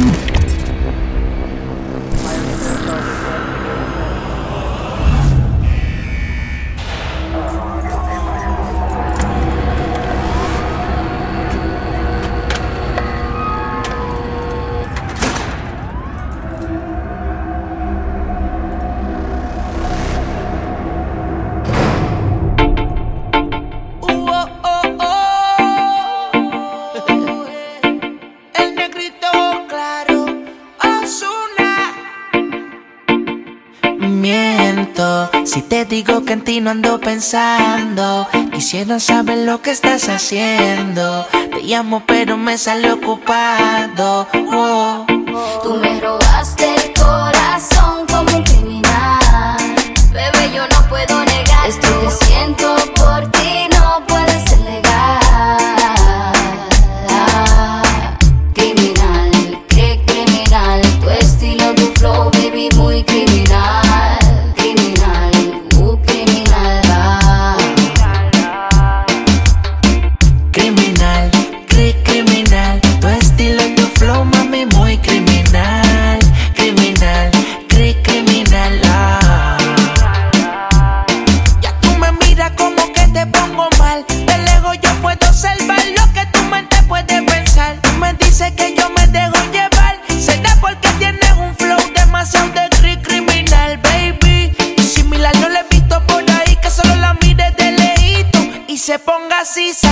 Mm-hmm. Si te digo que en ti no ando pensando, quisiera saber lo que estás haciendo. Te llamo pero me sale ocupado. Oh. Tú me robaste se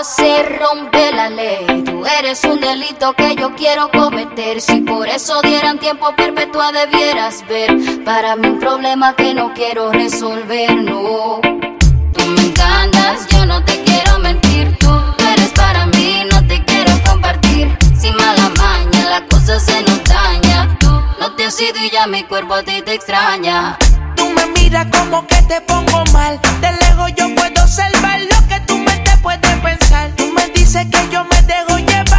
haces, rompe la ley. Tú eres un delito que yo quiero cometer. Si por eso dieran tiempo perpetua, debieras ver. Para mí, un problema que no quiero resolver, no. Tú me encantas, yo no te quiero mentir. Tú eres para mí, no te quiero compartir. Sin mala maña, la cosa se nos daña. Tú no te has ido y ya mi cuerpo a ti te extraña. Tú me miras como que te pongo puede pensar. Tú me dices que yo me dejo llevar.